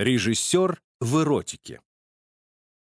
Режиссер в эротике.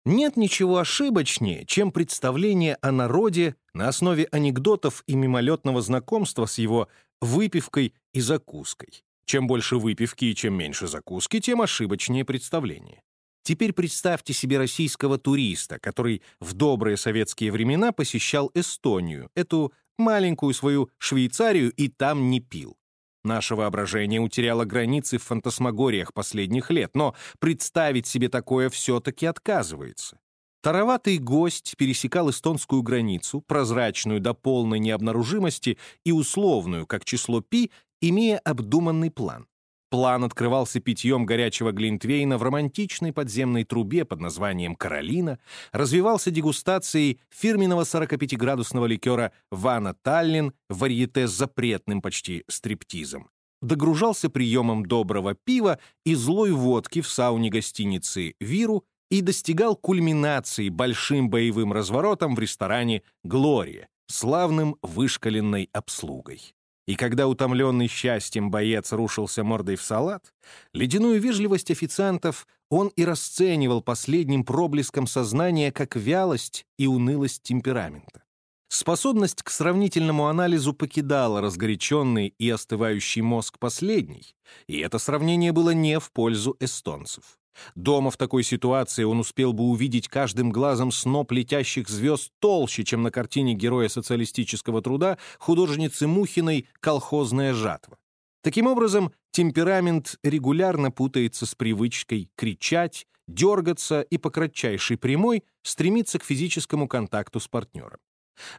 Нет ничего ошибочнее, чем представление о народе на основе анекдотов и мимолетного знакомства с его выпивкой и закуской. Чем больше выпивки и чем меньше закуски, тем ошибочнее представление. Теперь представьте себе российского туриста, который в добрые советские времена посещал Эстонию, эту маленькую свою Швейцарию, и там не пил. Наше воображение утеряло границы в фантасмагориях последних лет, но представить себе такое все-таки отказывается. Тароватый гость пересекал эстонскую границу, прозрачную до полной необнаружимости и условную, как число пи, имея обдуманный план. План открывался питьем горячего глинтвейна в романтичной подземной трубе под названием «Каролина», развивался дегустацией фирменного 45-градусного ликера «Вана Таллин» варьете с запретным почти стриптизом. Догружался приемом доброго пива и злой водки в сауне гостиницы «Виру» и достигал кульминации большим боевым разворотом в ресторане «Глория», славным вышкаленной обслугой. И когда утомленный счастьем боец рушился мордой в салат, ледяную вежливость официантов он и расценивал последним проблеском сознания как вялость и унылость темперамента. Способность к сравнительному анализу покидала разгоряченный и остывающий мозг последний, и это сравнение было не в пользу эстонцев. Дома в такой ситуации он успел бы увидеть каждым глазом сноп летящих звезд толще, чем на картине героя социалистического труда художницы Мухиной «Колхозная жатва». Таким образом, темперамент регулярно путается с привычкой кричать, дергаться и по кратчайшей прямой стремиться к физическому контакту с партнером.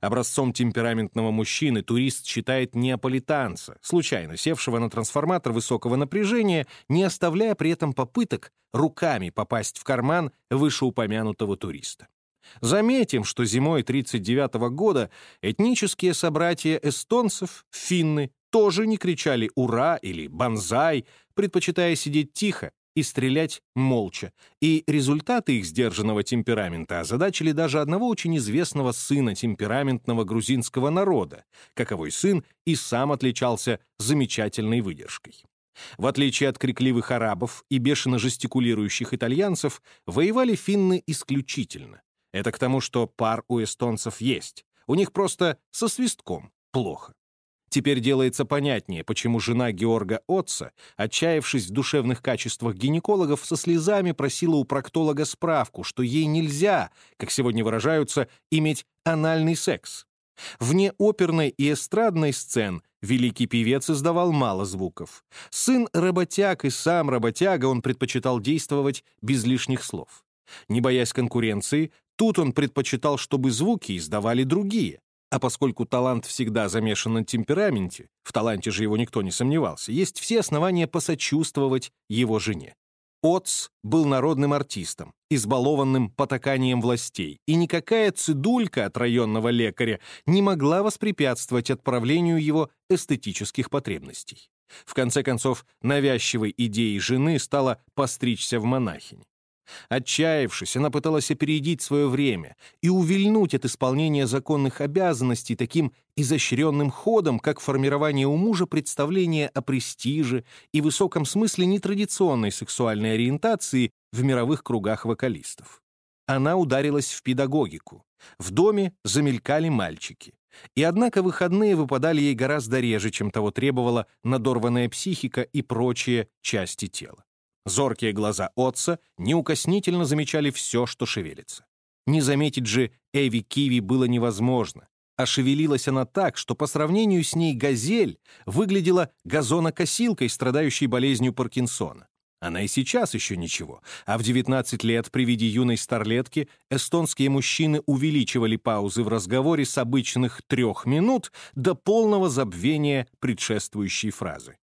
Образцом темпераментного мужчины турист считает неаполитанца, случайно севшего на трансформатор высокого напряжения, не оставляя при этом попыток руками попасть в карман вышеупомянутого туриста. Заметим, что зимой 1939 года этнические собратья эстонцев, финны, тоже не кричали «Ура!» или «Бонзай!», предпочитая сидеть тихо и стрелять молча, и результаты их сдержанного темперамента озадачили даже одного очень известного сына темпераментного грузинского народа, каковой сын и сам отличался замечательной выдержкой. В отличие от крикливых арабов и бешено жестикулирующих итальянцев, воевали финны исключительно. Это к тому, что пар у эстонцев есть. У них просто со свистком плохо. Теперь делается понятнее, почему жена Георга Отца, отчаявшись в душевных качествах гинекологов, со слезами просила у проктолога справку, что ей нельзя, как сегодня выражаются, иметь анальный секс. Вне оперной и эстрадной сцен великий певец издавал мало звуков. Сын работяг и сам работяга он предпочитал действовать без лишних слов. Не боясь конкуренции, тут он предпочитал, чтобы звуки издавали другие. А поскольку талант всегда замешан на темпераменте, в таланте же его никто не сомневался, есть все основания посочувствовать его жене. Отц был народным артистом, избалованным потаканием властей, и никакая цидулька от районного лекаря не могла воспрепятствовать отправлению его эстетических потребностей. В конце концов, навязчивой идеей жены стало постричься в монахини. Отчаявшись, она пыталась опередить свое время и увильнуть от исполнения законных обязанностей таким изощренным ходом, как формирование у мужа представления о престиже и высоком смысле нетрадиционной сексуальной ориентации в мировых кругах вокалистов. Она ударилась в педагогику. В доме замелькали мальчики. И однако выходные выпадали ей гораздо реже, чем того требовала надорванная психика и прочие части тела. Зоркие глаза отца неукоснительно замечали все, что шевелится. Не заметить же Эви Киви было невозможно, а шевелилась она так, что по сравнению с ней газель выглядела газонокосилкой, страдающей болезнью Паркинсона. Она и сейчас еще ничего, а в 19 лет при виде юной старлетки эстонские мужчины увеличивали паузы в разговоре с обычных трех минут до полного забвения предшествующей фразы.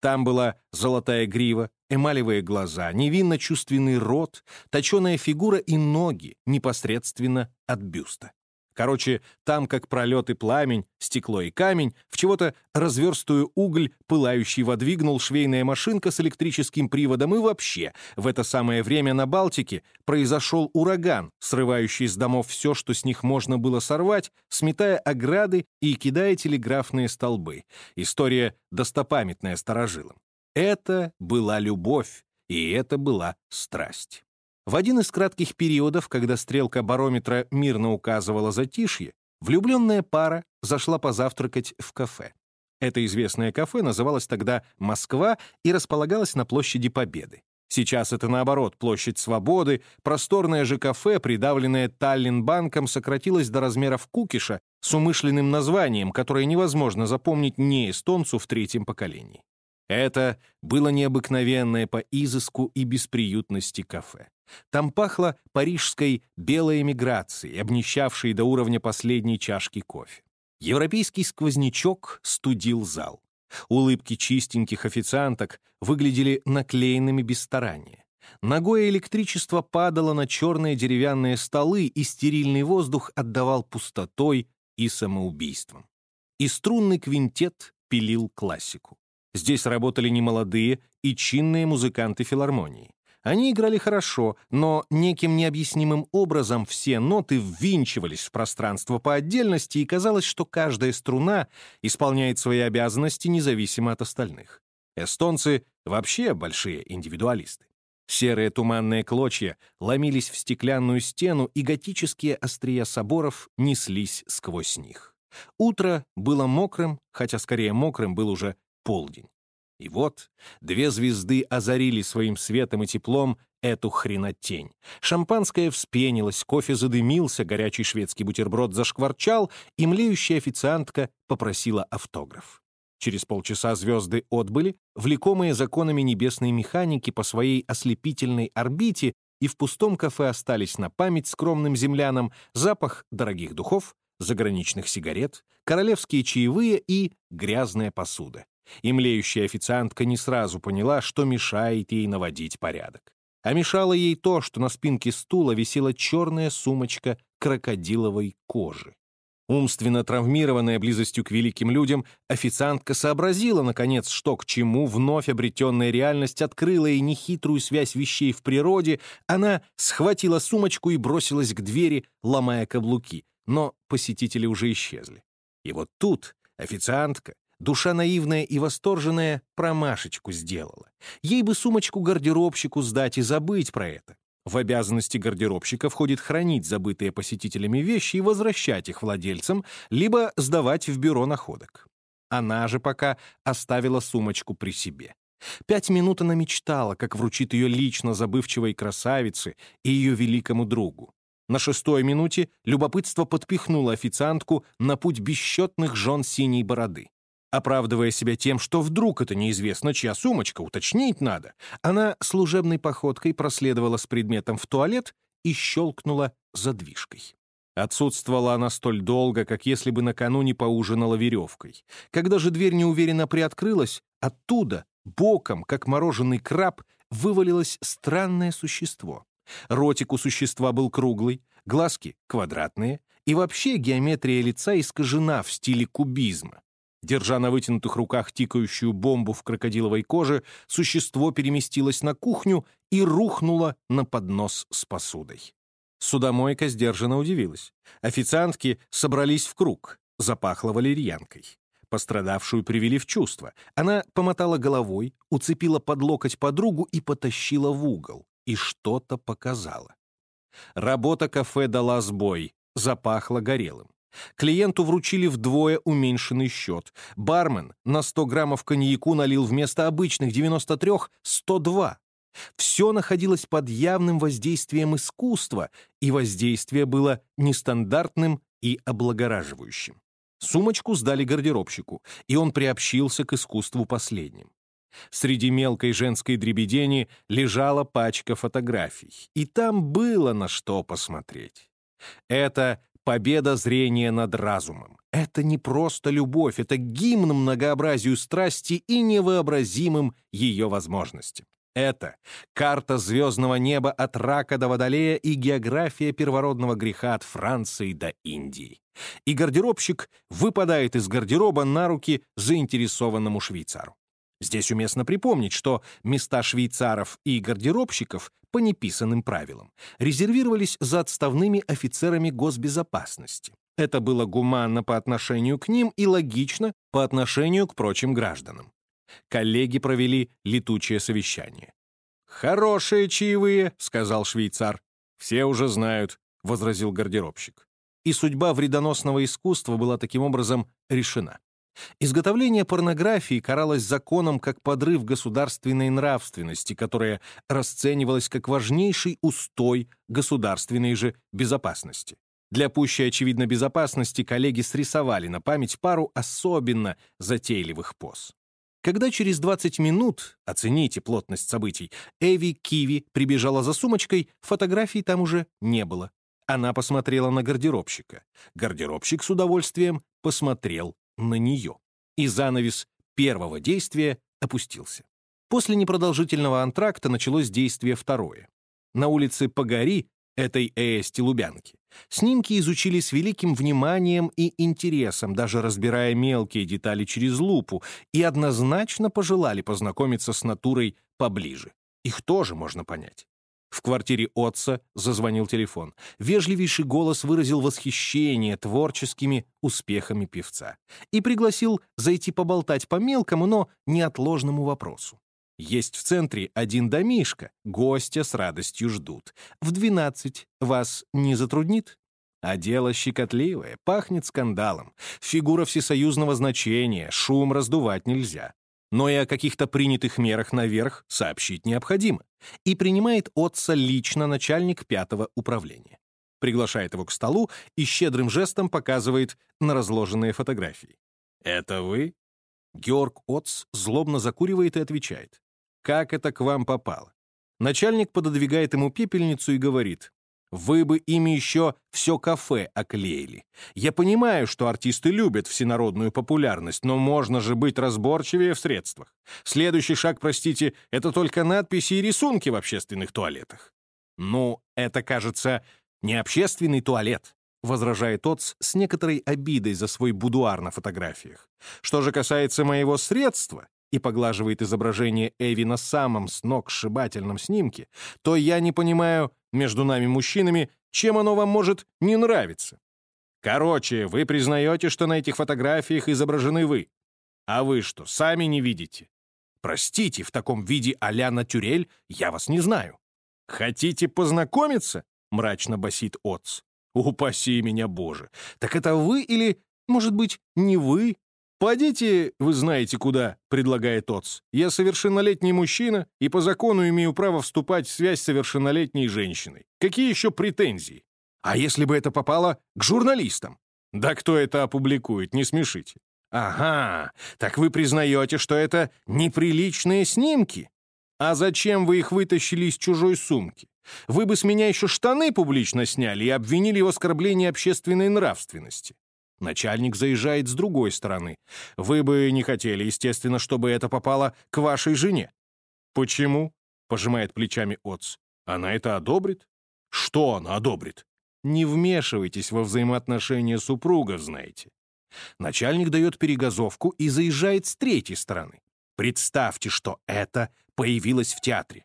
Там была золотая грива, эмалевые глаза, невинно чувственный рот, точеная фигура и ноги непосредственно от бюста. Короче, там, как пролет и пламень, стекло и камень, в чего-то разверстую уголь, пылающий водвигнул швейная машинка с электрическим приводом, и вообще, в это самое время на Балтике произошел ураган, срывающий с домов все, что с них можно было сорвать, сметая ограды и кидая телеграфные столбы. История достопамятная старожилам. Это была любовь, и это была страсть. В один из кратких периодов, когда стрелка барометра мирно указывала затишье, влюбленная пара зашла позавтракать в кафе. Это известное кафе называлось тогда «Москва» и располагалось на площади Победы. Сейчас это, наоборот, площадь Свободы, просторное же кафе, придавленное Таллин-банком, сократилось до размеров кукиша с умышленным названием, которое невозможно запомнить не эстонцу в третьем поколении. Это было необыкновенное по изыску и бесприютности кафе. Там пахло парижской белой эмиграцией, обнищавшей до уровня последней чашки кофе. Европейский сквознячок студил зал. Улыбки чистеньких официанток выглядели наклеенными без старания. Ногое электричество падало на черные деревянные столы, и стерильный воздух отдавал пустотой и самоубийством. И струнный квинтет пилил классику. Здесь работали немолодые и чинные музыканты филармонии. Они играли хорошо, но неким необъяснимым образом все ноты ввинчивались в пространство по отдельности, и казалось, что каждая струна исполняет свои обязанности независимо от остальных. Эстонцы вообще большие индивидуалисты. Серые туманные клочья ломились в стеклянную стену, и готические острия соборов неслись сквозь них. Утро было мокрым, хотя скорее мокрым был уже полдень. И вот две звезды озарили своим светом и теплом эту хренотень. Шампанское вспенилось, кофе задымился, горячий шведский бутерброд зашкварчал, и млеющая официантка попросила автограф. Через полчаса звезды отбыли, влекомые законами небесной механики по своей ослепительной орбите, и в пустом кафе остались на память скромным землянам запах дорогих духов, заграничных сигарет, королевские чаевые и грязная посуда. И млеющая официантка не сразу поняла, что мешает ей наводить порядок. А мешало ей то, что на спинке стула висела черная сумочка крокодиловой кожи. Умственно травмированная близостью к великим людям, официантка сообразила, наконец, что к чему вновь обретенная реальность открыла ей нехитрую связь вещей в природе, она схватила сумочку и бросилась к двери, ломая каблуки, но посетители уже исчезли. И вот тут официантка, Душа наивная и восторженная промашечку сделала. Ей бы сумочку гардеробщику сдать и забыть про это. В обязанности гардеробщика входит хранить забытые посетителями вещи и возвращать их владельцам, либо сдавать в бюро находок. Она же пока оставила сумочку при себе. Пять минут она мечтала, как вручит ее лично забывчивой красавице и ее великому другу. На шестой минуте любопытство подпихнуло официантку на путь бесчетных жен синей бороды. Оправдывая себя тем, что вдруг это неизвестно чья сумочка, уточнить надо, она служебной походкой проследовала с предметом в туалет и щелкнула задвижкой. Отсутствовала она столь долго, как если бы накануне поужинала веревкой. Когда же дверь неуверенно приоткрылась, оттуда, боком, как мороженый краб, вывалилось странное существо. Ротик у существа был круглый, глазки квадратные, и вообще геометрия лица искажена в стиле кубизма. Держа на вытянутых руках тикающую бомбу в крокодиловой коже, существо переместилось на кухню и рухнуло на поднос с посудой. Судомойка сдержанно удивилась. Официантки собрались в круг, запахло валерьянкой. Пострадавшую привели в чувство. Она помотала головой, уцепила под локоть подругу и потащила в угол. И что-то показала. Работа кафе дала сбой, запахло горелым. Клиенту вручили вдвое уменьшенный счет. Бармен на 100 граммов коньяку налил вместо обычных 93 — 102. Все находилось под явным воздействием искусства, и воздействие было нестандартным и облагораживающим. Сумочку сдали гардеробщику, и он приобщился к искусству последним. Среди мелкой женской дребедени лежала пачка фотографий, и там было на что посмотреть. Это победа зрения над разумом. Это не просто любовь, это гимн многообразию страсти и невообразимым ее возможностям. Это карта звездного неба от рака до водолея и география первородного греха от Франции до Индии. И гардеробщик выпадает из гардероба на руки заинтересованному швейцару. Здесь уместно припомнить, что места швейцаров и гардеробщиков по неписанным правилам резервировались за отставными офицерами госбезопасности. Это было гуманно по отношению к ним и логично по отношению к прочим гражданам. Коллеги провели летучее совещание. «Хорошие чаевые», — сказал швейцар. «Все уже знают», — возразил гардеробщик. И судьба вредоносного искусства была таким образом решена. Изготовление порнографии каралось законом как подрыв государственной нравственности, которая расценивалась как важнейший устой государственной же безопасности. Для пущей очевидно безопасности коллеги срисовали на память пару особенно затейливых поз. Когда через 20 минут, оцените плотность событий, Эви Киви прибежала за сумочкой, фотографий там уже не было. Она посмотрела на гардеробщика. Гардеробщик с удовольствием посмотрел на нее. И занавес первого действия опустился. После непродолжительного антракта началось действие второе. На улице Погори, этой Эсти Лубянки, снимки изучили с великим вниманием и интересом, даже разбирая мелкие детали через лупу, и однозначно пожелали познакомиться с натурой поближе. Их тоже можно понять. В квартире отца зазвонил телефон. Вежливейший голос выразил восхищение творческими успехами певца и пригласил зайти поболтать по мелкому, но неотложному вопросу. Есть в центре один домишко, гостя с радостью ждут. В двенадцать вас не затруднит? А дело щекотливое, пахнет скандалом. Фигура всесоюзного значения, шум раздувать нельзя но и о каких-то принятых мерах наверх сообщить необходимо. И принимает отца лично начальник пятого управления. Приглашает его к столу и щедрым жестом показывает на разложенные фотографии. «Это вы?» Георг Отц злобно закуривает и отвечает. «Как это к вам попало?» Начальник пододвигает ему пепельницу и говорит. Вы бы ими еще все кафе оклеили. Я понимаю, что артисты любят всенародную популярность, но можно же быть разборчивее в средствах. Следующий шаг, простите, это только надписи и рисунки в общественных туалетах. Ну, это, кажется, не общественный туалет, возражает Отц с некоторой обидой за свой будуар на фотографиях. Что же касается моего средства, и поглаживает изображение Эви на самом сногсшибательном снимке, то я не понимаю, между нами мужчинами, чем оно вам может не нравиться. Короче, вы признаете, что на этих фотографиях изображены вы. А вы что, сами не видите? Простите, в таком виде а-ля натюрель я вас не знаю. Хотите познакомиться? Мрачно басит Отц. Упаси меня, Боже. Так это вы или, может быть, не вы? «Пойдите, вы знаете куда», — предлагает Отц. «Я совершеннолетний мужчина и по закону имею право вступать в связь с совершеннолетней женщиной. Какие еще претензии? А если бы это попало к журналистам? Да кто это опубликует, не смешите. Ага, так вы признаете, что это неприличные снимки? А зачем вы их вытащили из чужой сумки? Вы бы с меня еще штаны публично сняли и обвинили в оскорблении общественной нравственности. Начальник заезжает с другой стороны. Вы бы не хотели, естественно, чтобы это попало к вашей жене. Почему? Пожимает плечами Отц. Она это одобрит? Что она одобрит? Не вмешивайтесь во взаимоотношения супругов, знаете. Начальник дает перегазовку и заезжает с третьей стороны. Представьте, что это появилось в театре.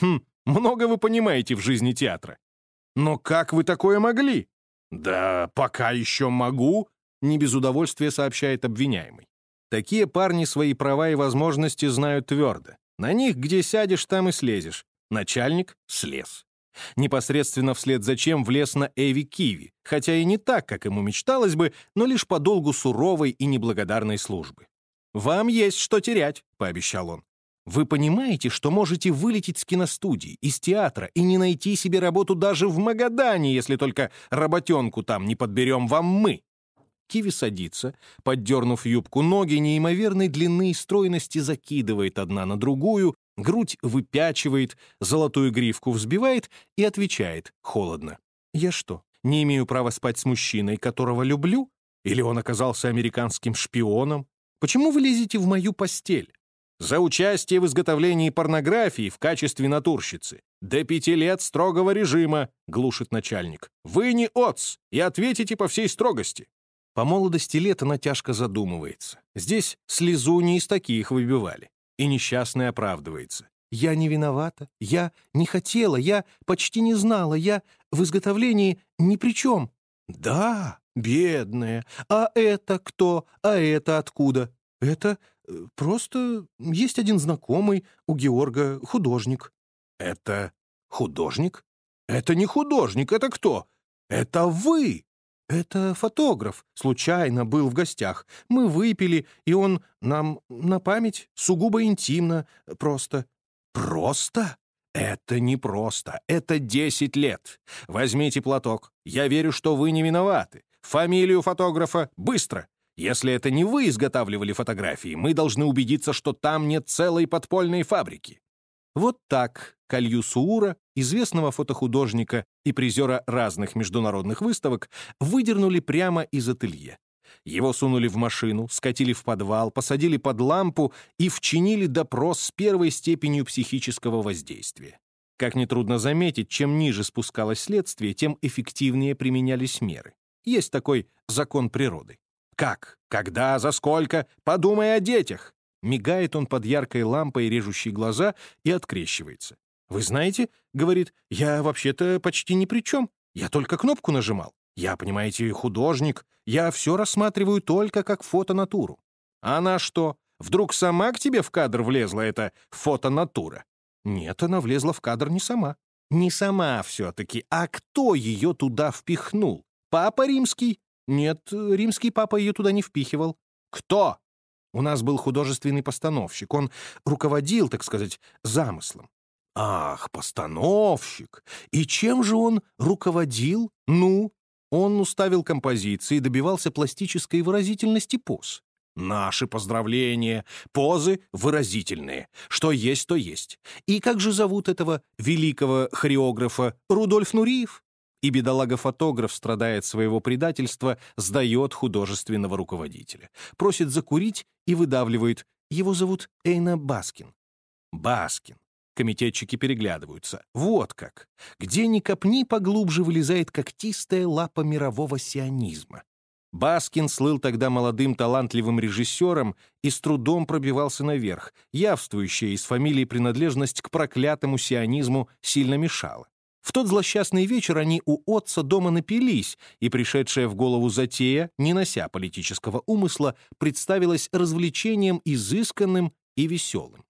Хм, много вы понимаете в жизни театра. Но как вы такое могли? «Да пока еще могу», — не без удовольствия сообщает обвиняемый. Такие парни свои права и возможности знают твердо. На них где сядешь, там и слезешь. Начальник слез. Непосредственно вслед за чем влез на Эви Киви, хотя и не так, как ему мечталось бы, но лишь по долгу суровой и неблагодарной службы. «Вам есть что терять», — пообещал он. Вы понимаете, что можете вылететь с киностудии, из театра и не найти себе работу даже в Магадане, если только работенку там не подберем вам мы?» Киви садится, поддернув юбку, ноги неимоверной длины и стройности закидывает одна на другую, грудь выпячивает, золотую гривку взбивает и отвечает холодно. «Я что, не имею права спать с мужчиной, которого люблю? Или он оказался американским шпионом? Почему вы лезете в мою постель? За участие в изготовлении порнографии в качестве натурщицы. До пяти лет строгого режима, глушит начальник. Вы не отц, и ответите по всей строгости. По молодости лет она тяжко задумывается. Здесь слезу не из таких выбивали. И несчастный оправдывается. «Я не виновата, я не хотела, я почти не знала, я в изготовлении ни при чем». «Да, бедная, а это кто, а это откуда?» «Это Просто есть один знакомый у Георга, художник». Это художник? Это не художник, это кто? Это вы! Это фотограф. Случайно был в гостях. Мы выпили, и он нам на память сугубо интимно. Просто. Просто? Это не просто. Это десять лет. Возьмите платок. Я верю, что вы не виноваты. Фамилию фотографа быстро. Если это не вы изготавливали фотографии, мы должны убедиться, что там нет целой подпольной фабрики. Вот так Калью Суура, известного фотохудожника и призера разных международных выставок, выдернули прямо из ателье. Его сунули в машину, скатили в подвал, посадили под лампу и вчинили допрос с первой степенью психического воздействия. Как нетрудно заметить, чем ниже спускалось следствие, тем эффективнее применялись меры. Есть такой закон природы. Как? Когда? За сколько? Подумай о детях. Мигает он под яркой лампой, режущей глаза, и открещивается. «Вы знаете, — говорит, — я вообще-то почти ни при чем. Я только кнопку нажимал. Я, понимаете, художник. Я все рассматриваю только как фотонатуру. Она что, вдруг сама к тебе в кадр влезла эта фотонатура? Нет, она влезла в кадр не сама. Не сама все-таки, а кто ее туда впихнул? Папа римский? Нет, римский папа ее туда не впихивал. Кто? У нас был художественный постановщик. Он руководил, так сказать, замыслом. Ах, постановщик! И чем же он руководил? Ну, он уставил композиции и добивался пластической выразительности поз. Наши поздравления, позы выразительные. Что есть, то есть. И как же зовут этого великого хореографа Рудольф Нуриев? и бедолага-фотограф страдает своего предательства, сдает художественного руководителя. Просит закурить и выдавливает. Его зовут Эйно Баскин. Баскин. Комитетчики переглядываются. Вот как. Где ни копни, поглубже вылезает когтистая лапа мирового сионизма. Баскин слыл тогда молодым талантливым режиссером и с трудом пробивался наверх. Явствующая из фамилии принадлежность к проклятому сионизму сильно мешала. В тот злосчастный вечер они у Отса дома напились, и пришедшая в голову затея, не нося политического умысла, представилась развлечением изысканным и веселым.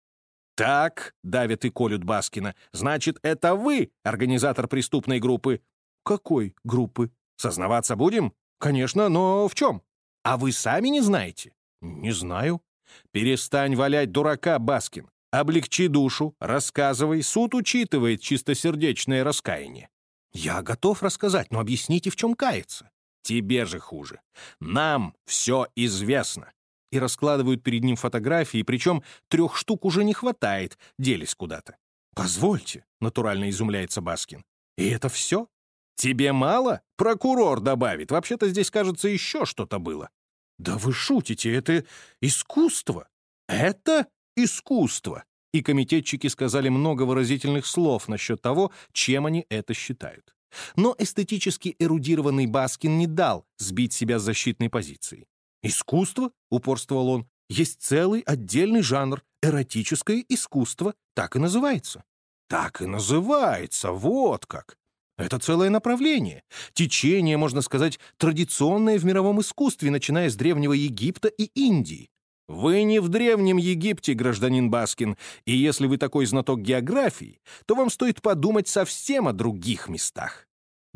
«Так», — давят и колют Баскина, — «значит, это вы, организатор преступной группы?» «Какой группы?» «Сознаваться будем?» «Конечно, но в чем?» «А вы сами не знаете?» «Не знаю». «Перестань валять дурака, Баскин. Облегчи душу, рассказывай, суд учитывает чистосердечное раскаяние. Я готов рассказать, но объясните, в чем каяться. Тебе же хуже. Нам все известно. И раскладывают перед ним фотографии, причем трех штук уже не хватает, делись куда-то. «Позвольте», — натурально изумляется Баскин. «И это все? Тебе мало? Прокурор добавит. Вообще-то здесь, кажется, еще что-то было». «Да вы шутите, это искусство. Это искусство. И комитетчики сказали много выразительных слов насчет того, чем они это считают. Но эстетически эрудированный Баскин не дал сбить себя с защитной позиции. «Искусство», — упорствовал он, — «есть целый отдельный жанр, эротическое искусство, так и называется». «Так и называется, вот как!» Это целое направление, течение, можно сказать, традиционное в мировом искусстве, начиная с Древнего Египта и Индии. Вы не в Древнем Египте, гражданин Баскин, и если вы такой знаток географии, то вам стоит подумать совсем о других местах.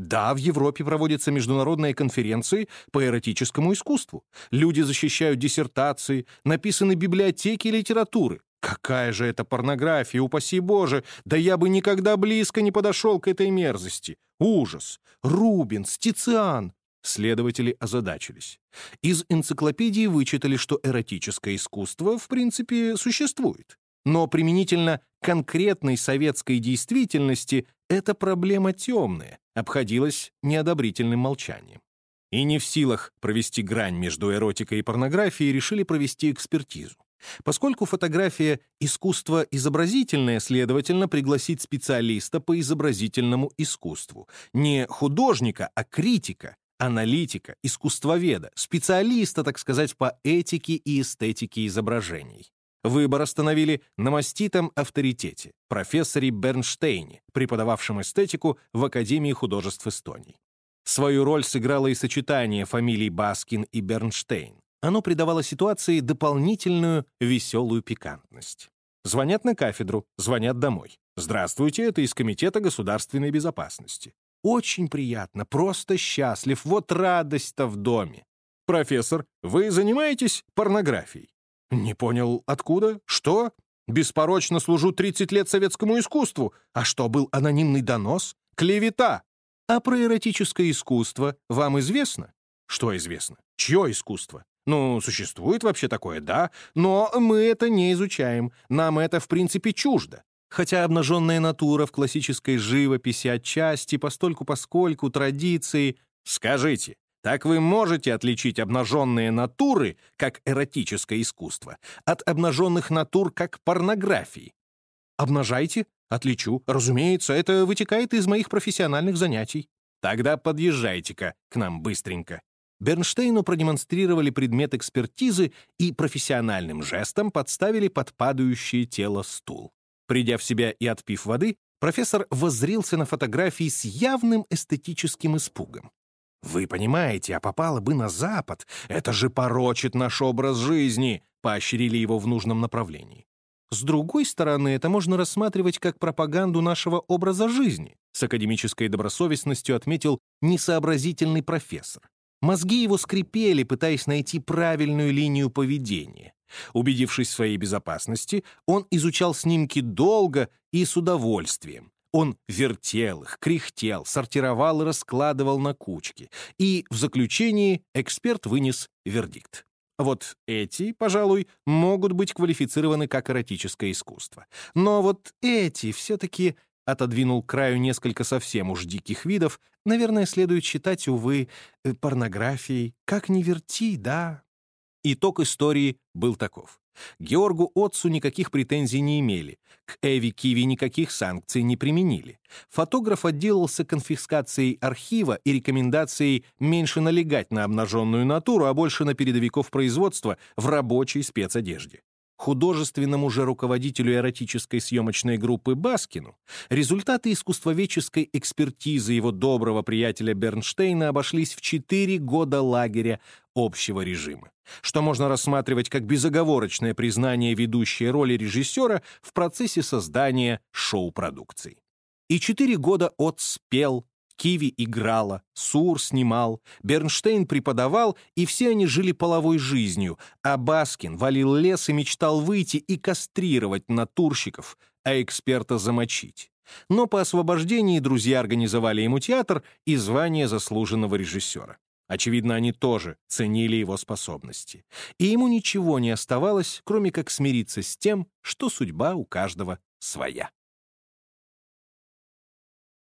Да, в Европе проводятся международные конференции по эротическому искусству. Люди защищают диссертации, написаны библиотеки литературы. Какая же это порнография, упаси Боже! Да я бы никогда близко не подошел к этой мерзости. Ужас! Рубенс, Тициан, Следователи озадачились. Из энциклопедии вычитали, что эротическое искусство в принципе существует. Но применительно конкретной советской действительности эта проблема темная, обходилась неодобрительным молчанием. И не в силах провести грань между эротикой и порнографией решили провести экспертизу. Поскольку фотография — искусство изобразительное, следовательно, пригласить специалиста по изобразительному искусству. Не художника, а критика, аналитика, искусствоведа, специалиста, так сказать, по этике и эстетике изображений. Выбор остановили на маститом авторитете, профессоре Бернштейне, преподававшем эстетику в Академии художеств Эстонии. Свою роль сыграло и сочетание фамилий Баскин и Бернштейн. Оно придавало ситуации дополнительную веселую пикантность. Звонят на кафедру, звонят домой. Здравствуйте, это из Комитета государственной безопасности. Очень приятно, просто счастлив, вот радость-то в доме. Профессор, вы занимаетесь порнографией? Не понял, откуда? Что? Беспорочно служу 30 лет советскому искусству. А что, был анонимный донос? Клевета. А про эротическое искусство вам известно? Что известно? Чье искусство? Ну, существует вообще такое, да, но мы это не изучаем, нам это в принципе чуждо. Хотя обнаженная натура в классической живописи отчасти, постольку-поскольку, традиции... Скажите, так вы можете отличить обнаженные натуры, как эротическое искусство, от обнаженных натур, как порнографии? Обнажайте, отличу. Разумеется, это вытекает из моих профессиональных занятий. Тогда подъезжайте-ка к нам быстренько. Бернштейну продемонстрировали предмет экспертизы и профессиональным жестом подставили под падающее тело стул. Придя в себя и отпив воды, профессор воззрился на фотографии с явным эстетическим испугом. «Вы понимаете, а попало бы на Запад. Это же порочит наш образ жизни», — поощрили его в нужном направлении. С другой стороны, это можно рассматривать как пропаганду нашего образа жизни, с академической добросовестностью отметил несообразительный профессор. Мозги его скрипели, пытаясь найти правильную линию поведения. Убедившись в своей безопасности, он изучал снимки долго и с удовольствием. Он вертел их, кряхтел, сортировал и раскладывал на кучки. И в заключении эксперт вынес вердикт. Вот эти, пожалуй, могут быть квалифицированы как эротическое искусство. Но вот эти все-таки отодвинул краю несколько совсем уж диких видов, наверное, следует считать, увы, э, порнографией. Как ни верти, да? Итог истории был таков. Георгу Отцу никаких претензий не имели, к Эви Киви никаких санкций не применили. Фотограф отделался конфискацией архива и рекомендацией меньше налегать на обнаженную натуру, а больше на передовиков производства в рабочей спецодежде художественному же руководителю эротической съемочной группы Баскину, результаты искусствоведческой экспертизы его доброго приятеля Бернштейна обошлись в четыре года лагеря общего режима, что можно рассматривать как безоговорочное признание ведущей роли режиссера в процессе создания шоу-продукции. И четыре года Отс пел, Киви играла, Сур снимал, Бернштейн преподавал, и все они жили половой жизнью, а Баскин валил лес и мечтал выйти и кастрировать натурщиков, а эксперта замочить. Но по освобождении друзья организовали ему театр и звание заслуженного режиссера. Очевидно, они тоже ценили его способности. И ему ничего не оставалось, кроме как смириться с тем, что судьба у каждого своя.